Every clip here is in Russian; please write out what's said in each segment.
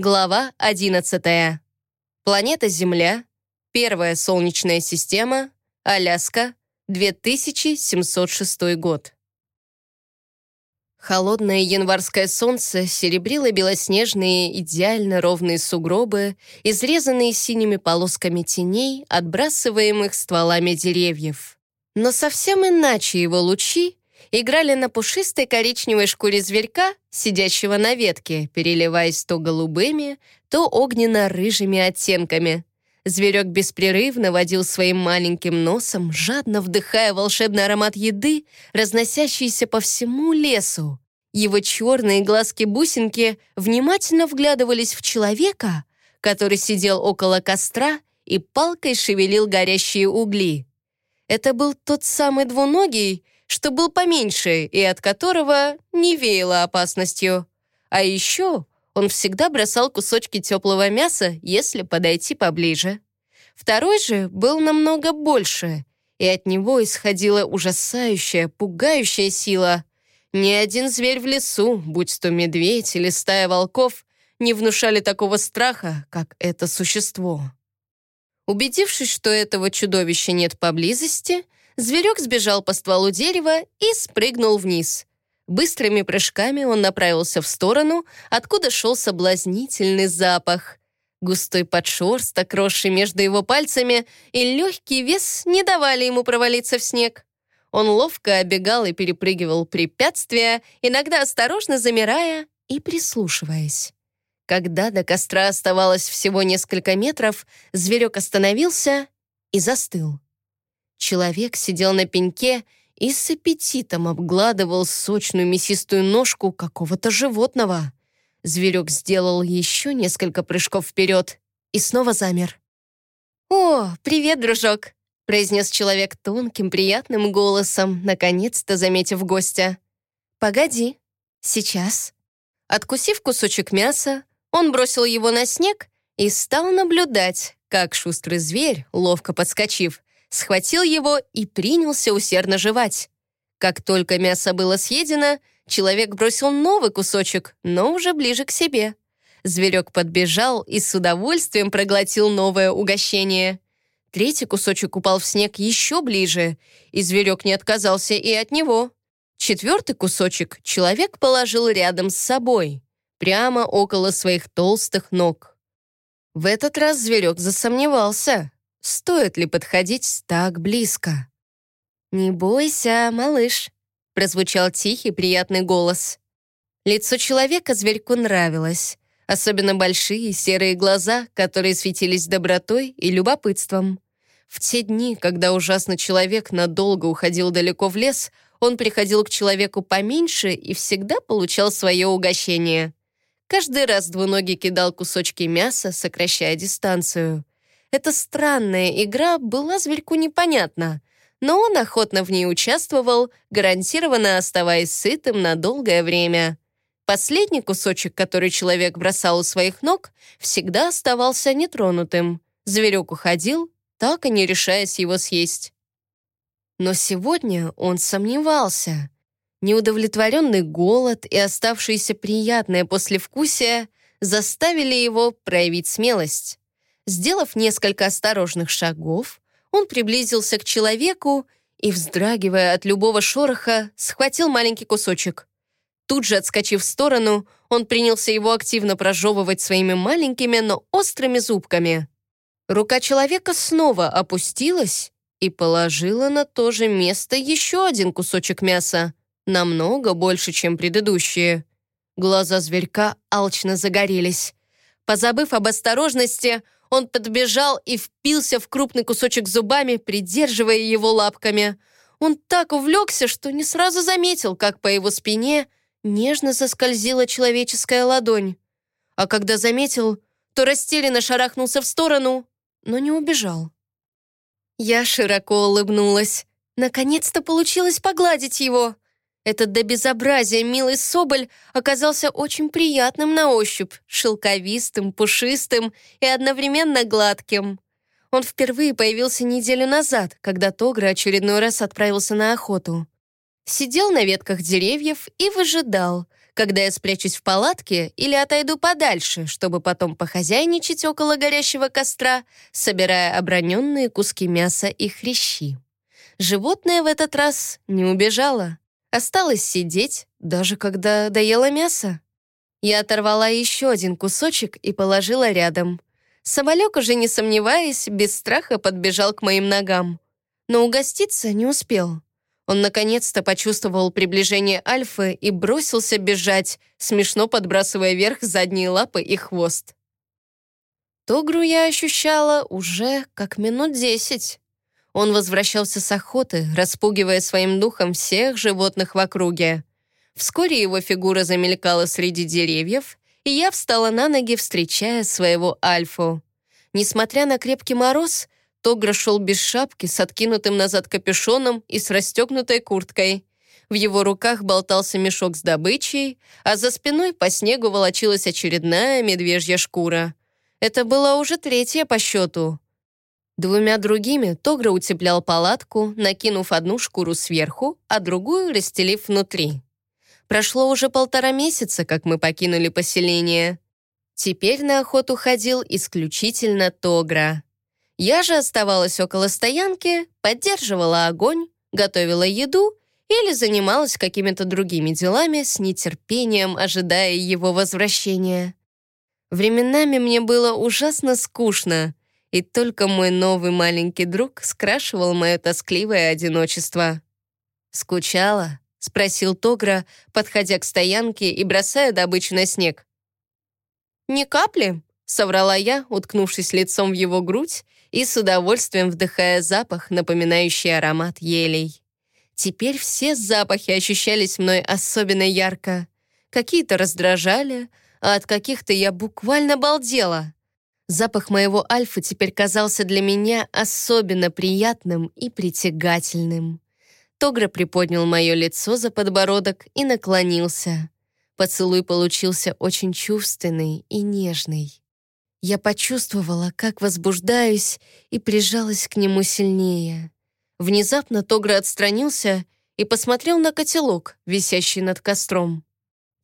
Глава 11. Планета Земля. Первая Солнечная система. Аляска. 2706 год. Холодное январское солнце серебрило белоснежные идеально ровные сугробы, изрезанные синими полосками теней, отбрасываемых стволами деревьев. Но совсем иначе его лучи играли на пушистой коричневой шкуре зверька, сидящего на ветке, переливаясь то голубыми, то огненно-рыжими оттенками. Зверек беспрерывно водил своим маленьким носом, жадно вдыхая волшебный аромат еды, разносящийся по всему лесу. Его черные глазки-бусинки внимательно вглядывались в человека, который сидел около костра и палкой шевелил горящие угли. Это был тот самый двуногий, что был поменьше и от которого не веяло опасностью. А еще он всегда бросал кусочки теплого мяса, если подойти поближе. Второй же был намного больше, и от него исходила ужасающая, пугающая сила. Ни один зверь в лесу, будь то медведь или стая волков, не внушали такого страха, как это существо. Убедившись, что этого чудовища нет поблизости, Зверек сбежал по стволу дерева и спрыгнул вниз. Быстрыми прыжками он направился в сторону, откуда шел соблазнительный запах. Густой подшерсток, росший между его пальцами, и легкий вес не давали ему провалиться в снег. Он ловко обегал и перепрыгивал препятствия, иногда осторожно замирая и прислушиваясь. Когда до костра оставалось всего несколько метров, зверек остановился и застыл. Человек сидел на пеньке и с аппетитом обгладывал сочную мясистую ножку какого-то животного. Зверек сделал еще несколько прыжков вперед и снова замер. «О, привет, дружок!» произнес человек тонким, приятным голосом, наконец-то заметив гостя. «Погоди, сейчас». Откусив кусочек мяса, он бросил его на снег и стал наблюдать, как шустрый зверь, ловко подскочив, схватил его и принялся усердно жевать. Как только мясо было съедено, человек бросил новый кусочек, но уже ближе к себе. Зверек подбежал и с удовольствием проглотил новое угощение. Третий кусочек упал в снег еще ближе, и зверек не отказался и от него. Четвертый кусочек человек положил рядом с собой, прямо около своих толстых ног. В этот раз зверек засомневался стоит ли подходить так близко. «Не бойся, малыш», — прозвучал тихий, приятный голос. Лицо человека зверьку нравилось, особенно большие серые глаза, которые светились добротой и любопытством. В те дни, когда ужасный человек надолго уходил далеко в лес, он приходил к человеку поменьше и всегда получал свое угощение. Каждый раз двуногий кидал кусочки мяса, сокращая дистанцию. Эта странная игра была зверьку непонятна, но он охотно в ней участвовал, гарантированно оставаясь сытым на долгое время. Последний кусочек, который человек бросал у своих ног, всегда оставался нетронутым. Зверек уходил, так и не решаясь его съесть. Но сегодня он сомневался. Неудовлетворенный голод и оставшееся приятное послевкусие заставили его проявить смелость. Сделав несколько осторожных шагов, он приблизился к человеку и, вздрагивая от любого шороха, схватил маленький кусочек. Тут же, отскочив в сторону, он принялся его активно прожевывать своими маленькими, но острыми зубками. Рука человека снова опустилась и положила на то же место еще один кусочек мяса, намного больше, чем предыдущие. Глаза зверька алчно загорелись. Позабыв об осторожности, он подбежал и впился в крупный кусочек зубами, придерживая его лапками. Он так увлекся, что не сразу заметил, как по его спине нежно заскользила человеческая ладонь. А когда заметил, то растерянно шарахнулся в сторону, но не убежал. Я широко улыбнулась. Наконец-то получилось погладить его — этот до безобразия милый соболь оказался очень приятным на ощупь, шелковистым, пушистым и одновременно гладким. Он впервые появился неделю назад, когда Тогра очередной раз отправился на охоту. Сидел на ветках деревьев и выжидал, когда я спрячусь в палатке или отойду подальше, чтобы потом похозяйничать около горящего костра, собирая оброненные куски мяса и хрящи. Животное в этот раз не убежало. Осталось сидеть, даже когда доела мясо. Я оторвала еще один кусочек и положила рядом. Соболек, уже не сомневаясь, без страха подбежал к моим ногам. Но угоститься не успел. Он наконец-то почувствовал приближение Альфы и бросился бежать, смешно подбрасывая вверх задние лапы и хвост. Тогру я ощущала уже как минут десять. Он возвращался с охоты, распугивая своим духом всех животных в округе. Вскоре его фигура замелькала среди деревьев, и я встала на ноги, встречая своего Альфу. Несмотря на крепкий мороз, Тогра шел без шапки, с откинутым назад капюшоном и с расстегнутой курткой. В его руках болтался мешок с добычей, а за спиной по снегу волочилась очередная медвежья шкура. Это была уже третья по счету. Двумя другими Тогра утеплял палатку, накинув одну шкуру сверху, а другую расстелив внутри. Прошло уже полтора месяца, как мы покинули поселение. Теперь на охоту ходил исключительно Тогра. Я же оставалась около стоянки, поддерживала огонь, готовила еду или занималась какими-то другими делами с нетерпением, ожидая его возвращения. Временами мне было ужасно скучно, и только мой новый маленький друг скрашивал мое тоскливое одиночество. «Скучала?» — спросил Тогра, подходя к стоянке и бросая добычу на снег. «Ни капли», — соврала я, уткнувшись лицом в его грудь и с удовольствием вдыхая запах, напоминающий аромат елей. Теперь все запахи ощущались мной особенно ярко. Какие-то раздражали, а от каких-то я буквально балдела. Запах моего альфа теперь казался для меня особенно приятным и притягательным. Тогра приподнял мое лицо за подбородок и наклонился. Поцелуй получился очень чувственный и нежный. Я почувствовала, как возбуждаюсь, и прижалась к нему сильнее. Внезапно Тогра отстранился и посмотрел на котелок, висящий над костром.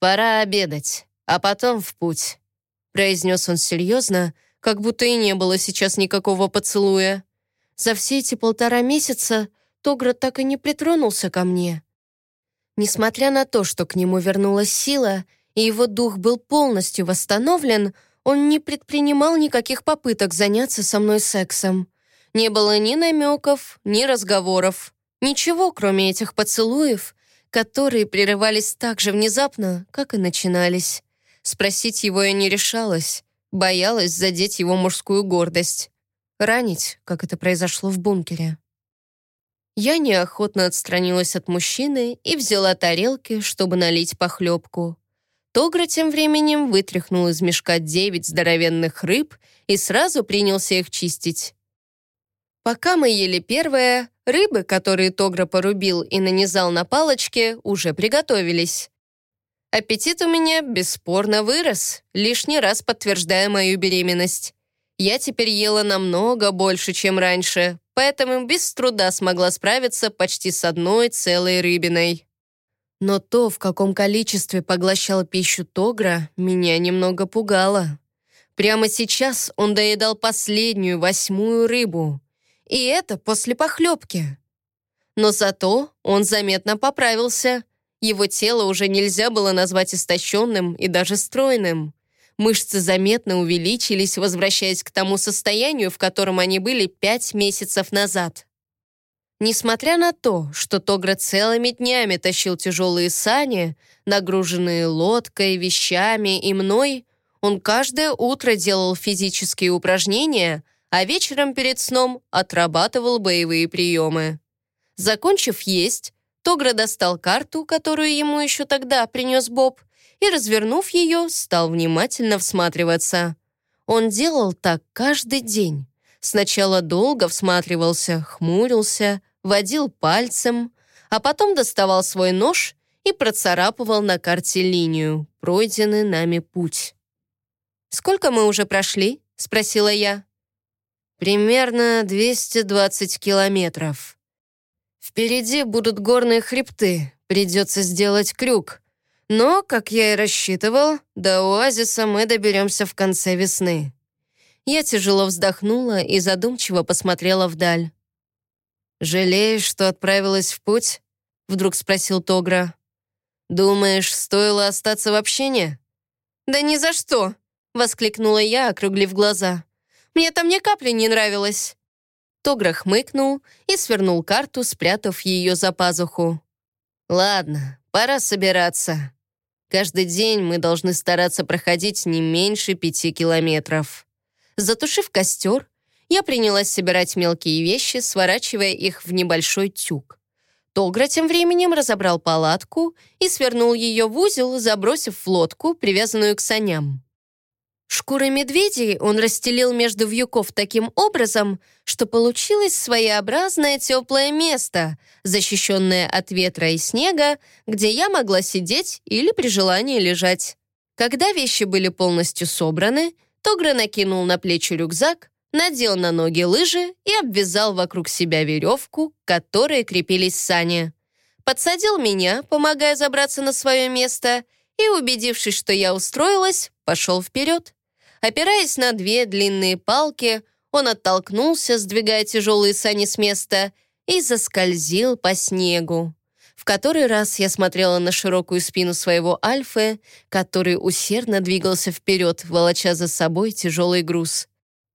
«Пора обедать, а потом в путь», — произнес он серьезно, как будто и не было сейчас никакого поцелуя. За все эти полтора месяца Тогра так и не притронулся ко мне. Несмотря на то, что к нему вернулась сила, и его дух был полностью восстановлен, он не предпринимал никаких попыток заняться со мной сексом. Не было ни намеков, ни разговоров. Ничего, кроме этих поцелуев, которые прерывались так же внезапно, как и начинались. Спросить его я не решалась, боялась задеть его мужскую гордость. Ранить, как это произошло в бункере. Я неохотно отстранилась от мужчины и взяла тарелки, чтобы налить похлебку. Тогра тем временем вытряхнул из мешка девять здоровенных рыб и сразу принялся их чистить. Пока мы ели первое, рыбы, которые Тогра порубил и нанизал на палочки, уже приготовились. Аппетит у меня бесспорно вырос, лишний раз подтверждая мою беременность. Я теперь ела намного больше, чем раньше, поэтому без труда смогла справиться почти с одной целой рыбиной. Но то, в каком количестве поглощал пищу Тогра, меня немного пугало. Прямо сейчас он доедал последнюю, восьмую рыбу. И это после похлебки. Но зато он заметно поправился. Его тело уже нельзя было назвать истощенным и даже стройным. Мышцы заметно увеличились, возвращаясь к тому состоянию, в котором они были пять месяцев назад. Несмотря на то, что Тогра целыми днями тащил тяжелые сани, нагруженные лодкой, вещами и мной, он каждое утро делал физические упражнения, а вечером перед сном отрабатывал боевые приемы. Закончив есть, Тогра достал карту, которую ему еще тогда принес Боб, и, развернув ее, стал внимательно всматриваться. Он делал так каждый день. Сначала долго всматривался, хмурился, водил пальцем, а потом доставал свой нож и процарапывал на карте линию, пройденный нами путь. «Сколько мы уже прошли?» — спросила я. «Примерно 220 километров. Впереди будут горные хребты, придется сделать крюк. Но, как я и рассчитывал, до оазиса мы доберемся в конце весны. Я тяжело вздохнула и задумчиво посмотрела вдаль. «Жалеешь, что отправилась в путь?» — вдруг спросил Тогра. «Думаешь, стоило остаться в общине?» «Да ни за что!» — воскликнула я, округлив глаза. «Мне там ни капли не нравилось!» Тогра хмыкнул и свернул карту, спрятав ее за пазуху. «Ладно, пора собираться. Каждый день мы должны стараться проходить не меньше пяти километров». Затушив костер, я принялась собирать мелкие вещи, сворачивая их в небольшой тюк. Тогра тем временем разобрал палатку и свернул ее в узел, забросив в лодку, привязанную к саням. Шкуры медведей он расстелил между вьюков таким образом, что получилось своеобразное теплое место, защищенное от ветра и снега, где я могла сидеть или при желании лежать. Когда вещи были полностью собраны, Тогра накинул на плечи рюкзак, надел на ноги лыжи и обвязал вокруг себя веревку, к которой крепились сани. Подсадил меня, помогая забраться на свое место, и, убедившись, что я устроилась, пошел вперед. Опираясь на две длинные палки, он оттолкнулся, сдвигая тяжелые сани с места, и заскользил по снегу. В который раз я смотрела на широкую спину своего Альфы, который усердно двигался вперед, волоча за собой тяжелый груз.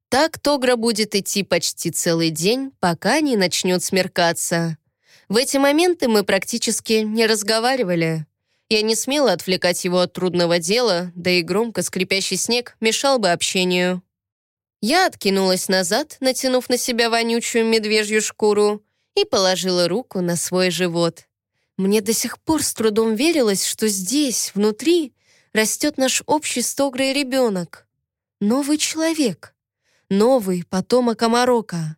Так Тогра будет идти почти целый день, пока не начнет смеркаться. В эти моменты мы практически не разговаривали. Я не смела отвлекать его от трудного дела, да и громко скрипящий снег мешал бы общению. Я откинулась назад, натянув на себя вонючую медвежью шкуру, и положила руку на свой живот. Мне до сих пор с трудом верилось, что здесь, внутри, растет наш общий стогрый ребенок. Новый человек. Новый потомок Амарока.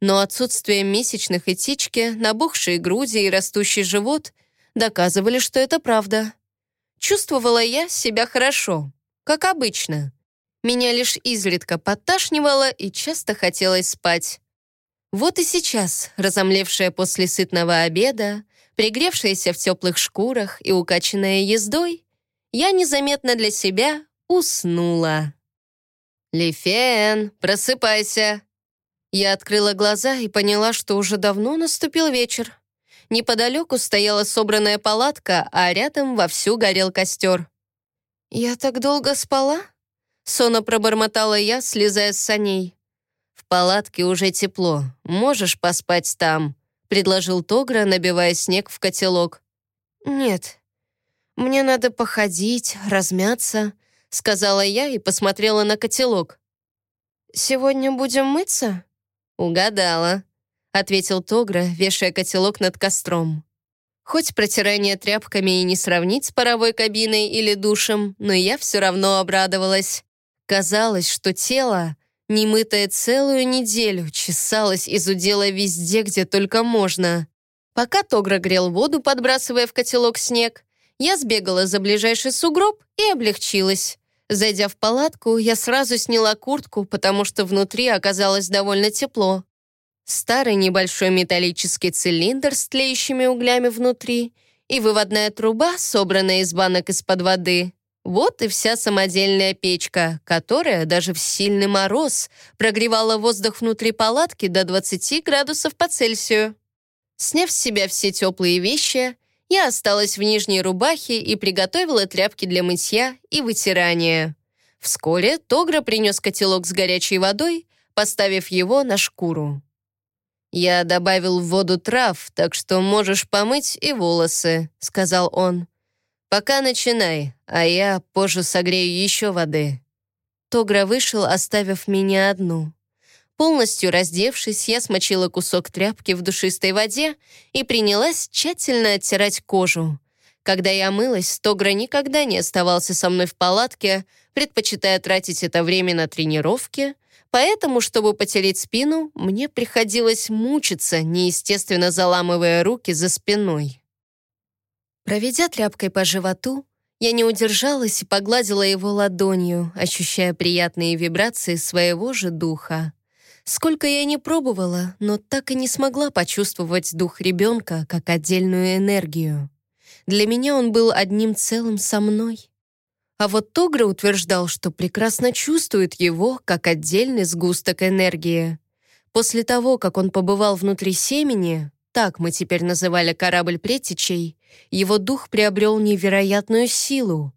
Но отсутствие месячных и течки, набухшие груди и растущий живот доказывали, что это правда. Чувствовала я себя хорошо, как обычно. Меня лишь изредка подташнивало и часто хотелось спать. Вот и сейчас, разомлевшая после сытного обеда, Пригревшаяся в теплых шкурах и укачанная ездой, я незаметно для себя уснула. «Лифен, просыпайся!» Я открыла глаза и поняла, что уже давно наступил вечер. Неподалеку стояла собранная палатка, а рядом вовсю горел костер. «Я так долго спала?» Сона пробормотала я, слезая с саней. «В палатке уже тепло. Можешь поспать там», предложил Тогра, набивая снег в котелок. «Нет, мне надо походить, размяться», — сказала я и посмотрела на котелок. «Сегодня будем мыться?» «Угадала», — ответил Тогра, вешая котелок над костром. Хоть протирание тряпками и не сравнить с паровой кабиной или душем, но я все равно обрадовалась. Казалось, что тело Немытая целую неделю, чесалась из удела везде, где только можно. Пока Тогра грел воду, подбрасывая в котелок снег, я сбегала за ближайший сугроб и облегчилась. Зайдя в палатку, я сразу сняла куртку, потому что внутри оказалось довольно тепло. Старый небольшой металлический цилиндр с тлеющими углями внутри и выводная труба, собранная из банок из-под воды. Вот и вся самодельная печка, которая даже в сильный мороз прогревала воздух внутри палатки до 20 градусов по Цельсию. Сняв с себя все теплые вещи, я осталась в нижней рубахе и приготовила тряпки для мытья и вытирания. Вскоре Тогра принес котелок с горячей водой, поставив его на шкуру. «Я добавил в воду трав, так что можешь помыть и волосы», — сказал он. «Пока начинай, а я позже согрею еще воды». Тогра вышел, оставив меня одну. Полностью раздевшись, я смочила кусок тряпки в душистой воде и принялась тщательно оттирать кожу. Когда я мылась, Тогра никогда не оставался со мной в палатке, предпочитая тратить это время на тренировки, поэтому, чтобы потереть спину, мне приходилось мучиться, неестественно заламывая руки за спиной. Проведя тряпкой по животу, я не удержалась и погладила его ладонью, ощущая приятные вибрации своего же духа. Сколько я не пробовала, но так и не смогла почувствовать дух ребенка как отдельную энергию. Для меня он был одним целым со мной. А вот Тогра утверждал, что прекрасно чувствует его как отдельный сгусток энергии. После того, как он побывал внутри семени, так мы теперь называли корабль Претичей, его дух приобрел невероятную силу.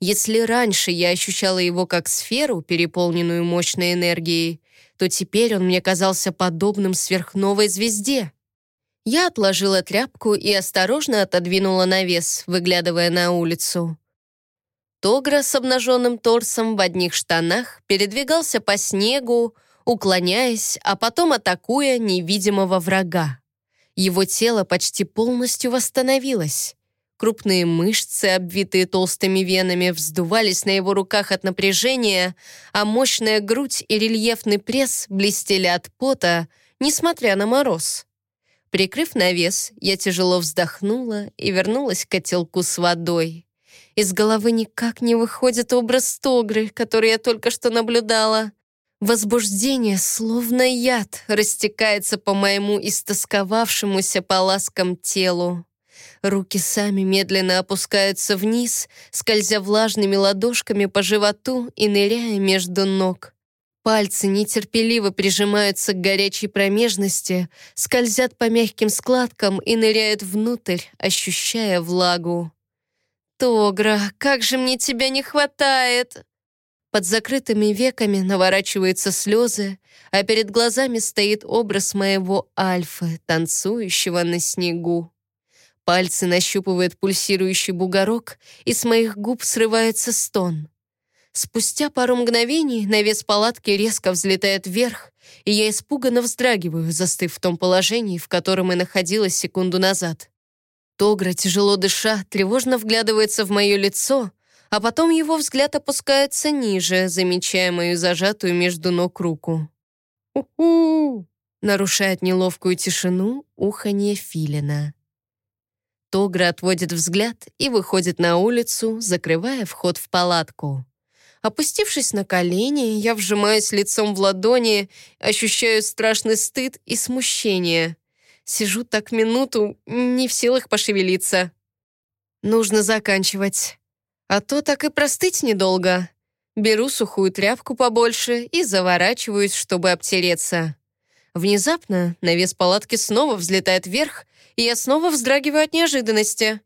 Если раньше я ощущала его как сферу, переполненную мощной энергией, то теперь он мне казался подобным сверхновой звезде. Я отложила тряпку и осторожно отодвинула навес, выглядывая на улицу. Тогра с обнаженным торсом в одних штанах передвигался по снегу, уклоняясь, а потом атакуя невидимого врага. Его тело почти полностью восстановилось. Крупные мышцы, обвитые толстыми венами, вздувались на его руках от напряжения, а мощная грудь и рельефный пресс блестели от пота, несмотря на мороз. Прикрыв навес, я тяжело вздохнула и вернулась к котелку с водой. Из головы никак не выходит образ Тогры, который я только что наблюдала. Возбуждение, словно яд, растекается по моему истосковавшемуся по ласкам телу. Руки сами медленно опускаются вниз, скользя влажными ладошками по животу и ныряя между ног. Пальцы нетерпеливо прижимаются к горячей промежности, скользят по мягким складкам и ныряют внутрь, ощущая влагу. «Тогра, как же мне тебя не хватает!» Под закрытыми веками наворачиваются слезы, а перед глазами стоит образ моего Альфы, танцующего на снегу. Пальцы нащупывают пульсирующий бугорок, и с моих губ срывается стон. Спустя пару мгновений навес палатки резко взлетает вверх, и я испуганно вздрагиваю, застыв в том положении, в котором и находилась секунду назад. Тогра, тяжело дыша, тревожно вглядывается в мое лицо, а потом его взгляд опускается ниже, замечая мою зажатую между ног руку. «У-ху!» — нарушает неловкую тишину уханье филина. Тогра отводит взгляд и выходит на улицу, закрывая вход в палатку. Опустившись на колени, я вжимаюсь лицом в ладони, ощущаю страшный стыд и смущение. Сижу так минуту, не в силах пошевелиться. Нужно заканчивать. А то так и простыть недолго. Беру сухую тряпку побольше и заворачиваюсь, чтобы обтереться. Внезапно навес палатки снова взлетает вверх, и я снова вздрагиваю от неожиданности.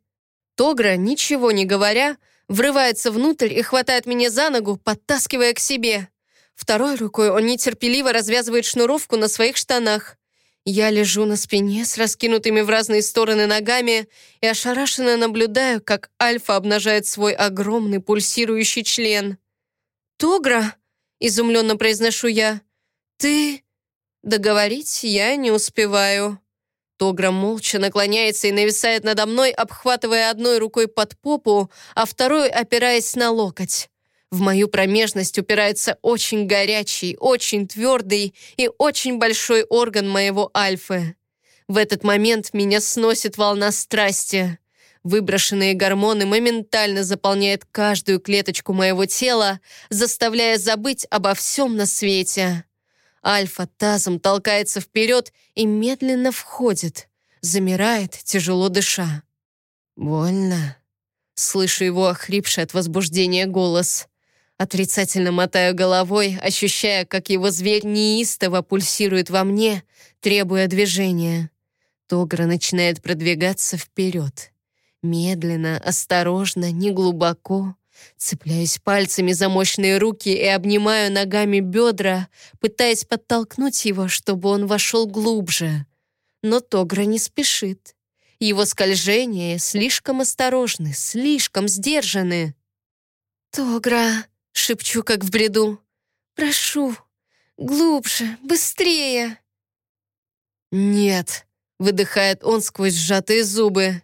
Тогра, ничего не говоря, врывается внутрь и хватает меня за ногу, подтаскивая к себе. Второй рукой он нетерпеливо развязывает шнуровку на своих штанах. Я лежу на спине с раскинутыми в разные стороны ногами и ошарашенно наблюдаю, как Альфа обнажает свой огромный пульсирующий член. «Тогра?» — изумленно произношу я. «Ты...» Договорить я не успеваю. Тогра молча наклоняется и нависает надо мной, обхватывая одной рукой под попу, а второй опираясь на локоть. В мою промежность упирается очень горячий, очень твердый и очень большой орган моего альфы. В этот момент меня сносит волна страсти. Выброшенные гормоны моментально заполняют каждую клеточку моего тела, заставляя забыть обо всем на свете. Альфа тазом толкается вперед и медленно входит. Замирает, тяжело дыша. «Больно?» Слышу его охрипший от возбуждения голос. Отрицательно мотаю головой, ощущая, как его зверь неистово пульсирует во мне, требуя движения. Тогра начинает продвигаться вперед. Медленно, осторожно, неглубоко. Цепляюсь пальцами за мощные руки и обнимаю ногами бедра, пытаясь подтолкнуть его, чтобы он вошел глубже. Но Тогра не спешит. Его скольжения слишком осторожны, слишком сдержаны. «Тогра!» — шепчу, как в бреду. «Прошу, глубже, быстрее!» «Нет!» — выдыхает он сквозь сжатые зубы.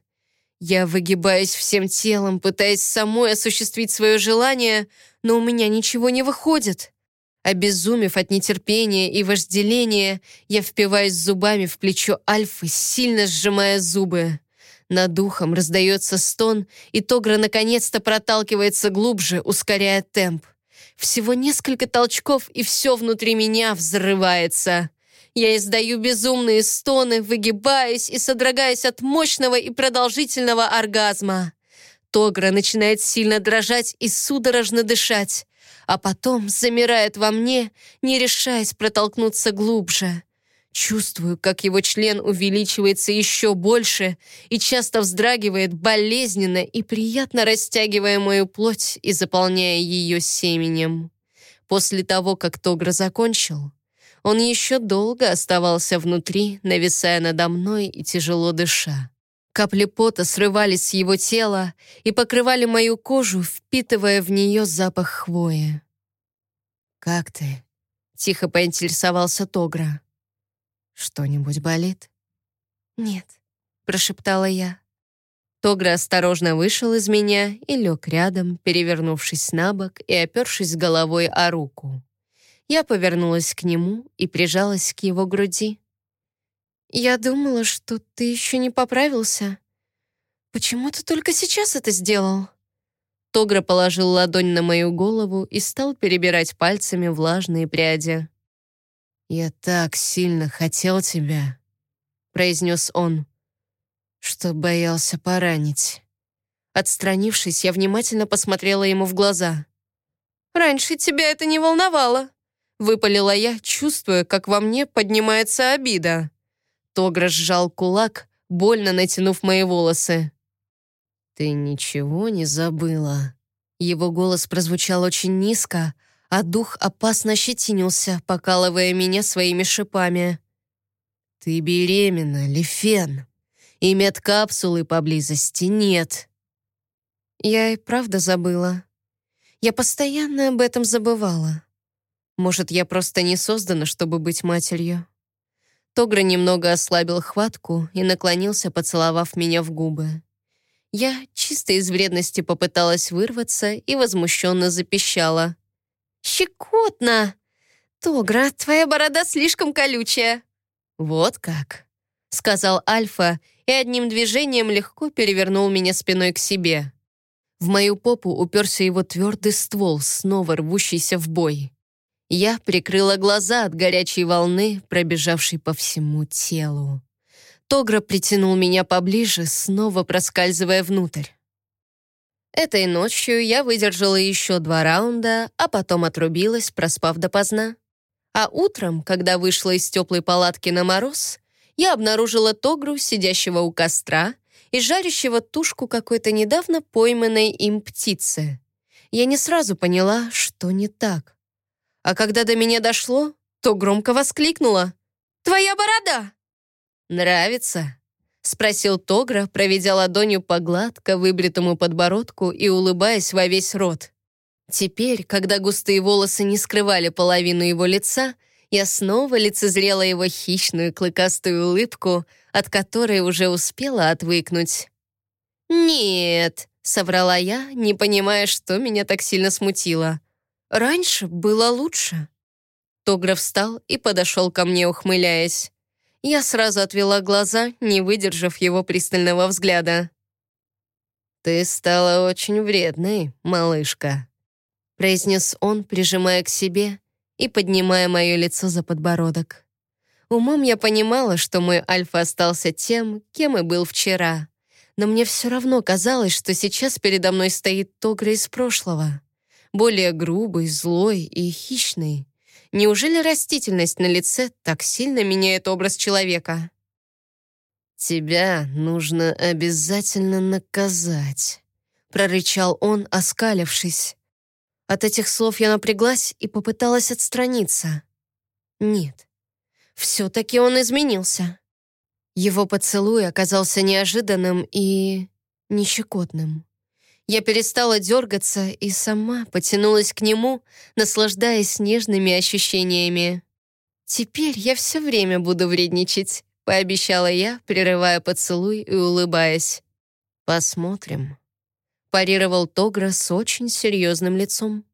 Я выгибаюсь всем телом, пытаясь самой осуществить свое желание, но у меня ничего не выходит. Обезумев от нетерпения и вожделения, я впиваюсь зубами в плечо Альфы, сильно сжимая зубы. Над духом раздается стон, и Тогра наконец-то проталкивается глубже, ускоряя темп. Всего несколько толчков, и все внутри меня взрывается. Я издаю безумные стоны, выгибаюсь и содрогаюсь от мощного и продолжительного оргазма. Тогра начинает сильно дрожать и судорожно дышать, а потом замирает во мне, не решаясь протолкнуться глубже. Чувствую, как его член увеличивается еще больше и часто вздрагивает болезненно и приятно растягивая мою плоть и заполняя ее семенем. После того, как Тогра закончил, он еще долго оставался внутри, нависая надо мной и тяжело дыша. Капли пота срывались с его тела и покрывали мою кожу, впитывая в нее запах хвои. «Как ты?» — тихо поинтересовался Тогра. «Что-нибудь болит?» «Нет», — прошептала я. Тогра осторожно вышел из меня и лег рядом, перевернувшись на бок и опершись головой о руку. Я повернулась к нему и прижалась к его груди. «Я думала, что ты еще не поправился. Почему ты только сейчас это сделал?» Тогра положил ладонь на мою голову и стал перебирать пальцами влажные пряди. «Я так сильно хотел тебя», — произнес он, «что боялся поранить». Отстранившись, я внимательно посмотрела ему в глаза. «Раньше тебя это не волновало», — выпалила я, чувствуя, как во мне поднимается обида. Тогра сжал кулак, больно натянув мои волосы. «Ты ничего не забыла?» Его голос прозвучал очень низко, а дух опасно щетинился, покалывая меня своими шипами. «Ты беременна, Лифен, и медкапсулы поблизости нет». Я и правда забыла. Я постоянно об этом забывала. Может, я просто не создана, чтобы быть матерью. Тогра немного ослабил хватку и наклонился, поцеловав меня в губы. Я чисто из вредности попыталась вырваться и возмущенно запищала. «Щекотно! Тогра, твоя борода слишком колючая!» «Вот как!» — сказал Альфа и одним движением легко перевернул меня спиной к себе. В мою попу уперся его твердый ствол, снова рвущийся в бой. Я прикрыла глаза от горячей волны, пробежавшей по всему телу. Тогра притянул меня поближе, снова проскальзывая внутрь. Этой ночью я выдержала еще два раунда, а потом отрубилась, проспав допоздна. А утром, когда вышла из теплой палатки на мороз, я обнаружила Тогру, сидящего у костра и жарящего тушку какой-то недавно пойманной им птицы. Я не сразу поняла, что не так. А когда до меня дошло, то громко воскликнула. «Твоя борода!» «Нравится?» — спросил Тогра, проведя ладонью по гладко выбритому подбородку и улыбаясь во весь рот. Теперь, когда густые волосы не скрывали половину его лица, я снова лицезрела его хищную клыкастую улыбку, от которой уже успела отвыкнуть. «Нет», — соврала я, не понимая, что меня так сильно смутило. «Раньше было лучше». Тогра встал и подошел ко мне, ухмыляясь. Я сразу отвела глаза, не выдержав его пристального взгляда. «Ты стала очень вредной, малышка», — произнес он, прижимая к себе и поднимая мое лицо за подбородок. Умом я понимала, что мой Альфа остался тем, кем и был вчера. Но мне все равно казалось, что сейчас передо мной стоит Тогра из прошлого. Более грубый, злой и хищный. Неужели растительность на лице так сильно меняет образ человека? «Тебя нужно обязательно наказать», — прорычал он, оскалившись. От этих слов я напряглась и попыталась отстраниться. Нет, все-таки он изменился. Его поцелуй оказался неожиданным и нещекотным. Я перестала дергаться и сама потянулась к нему, наслаждаясь нежными ощущениями. «Теперь я все время буду вредничать», — пообещала я, прерывая поцелуй и улыбаясь. «Посмотрим», — парировал Тогра с очень серьезным лицом.